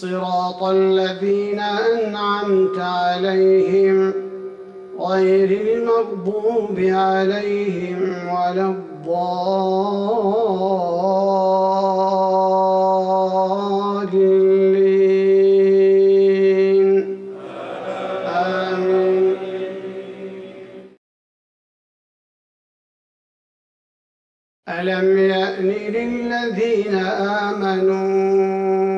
صراط الذين أنعمت عليهم غير المغضوب عليهم ولا الضالين. آمين. ألم يأن للذين آمنوا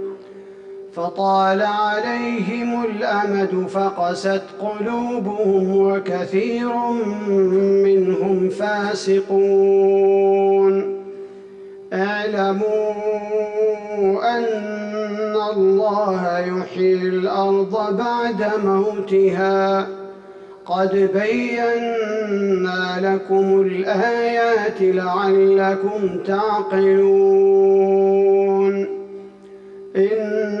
فطال عليهم الأمد فقست قلوبهم وكثير منهم فاسقون. اعلموا أن الله يحيي الأرض بعد موتها. قد بينا لكم الآيات لعلكم تعقلون. إن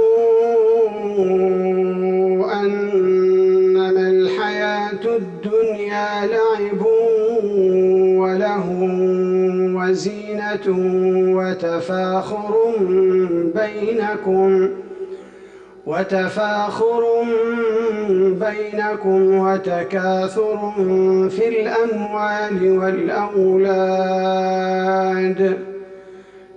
لعب وله وزينة وتفاخر بينكم وتفاخر بينكم وتكاثر في الأموال والأولاد.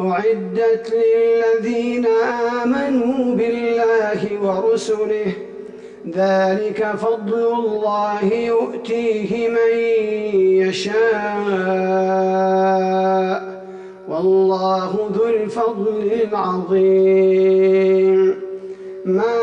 أعدت للذين آمنوا بالله ورسله. ذلك فضل الله يؤتيه من يشاء. والله ذو الفضل العظيم. ما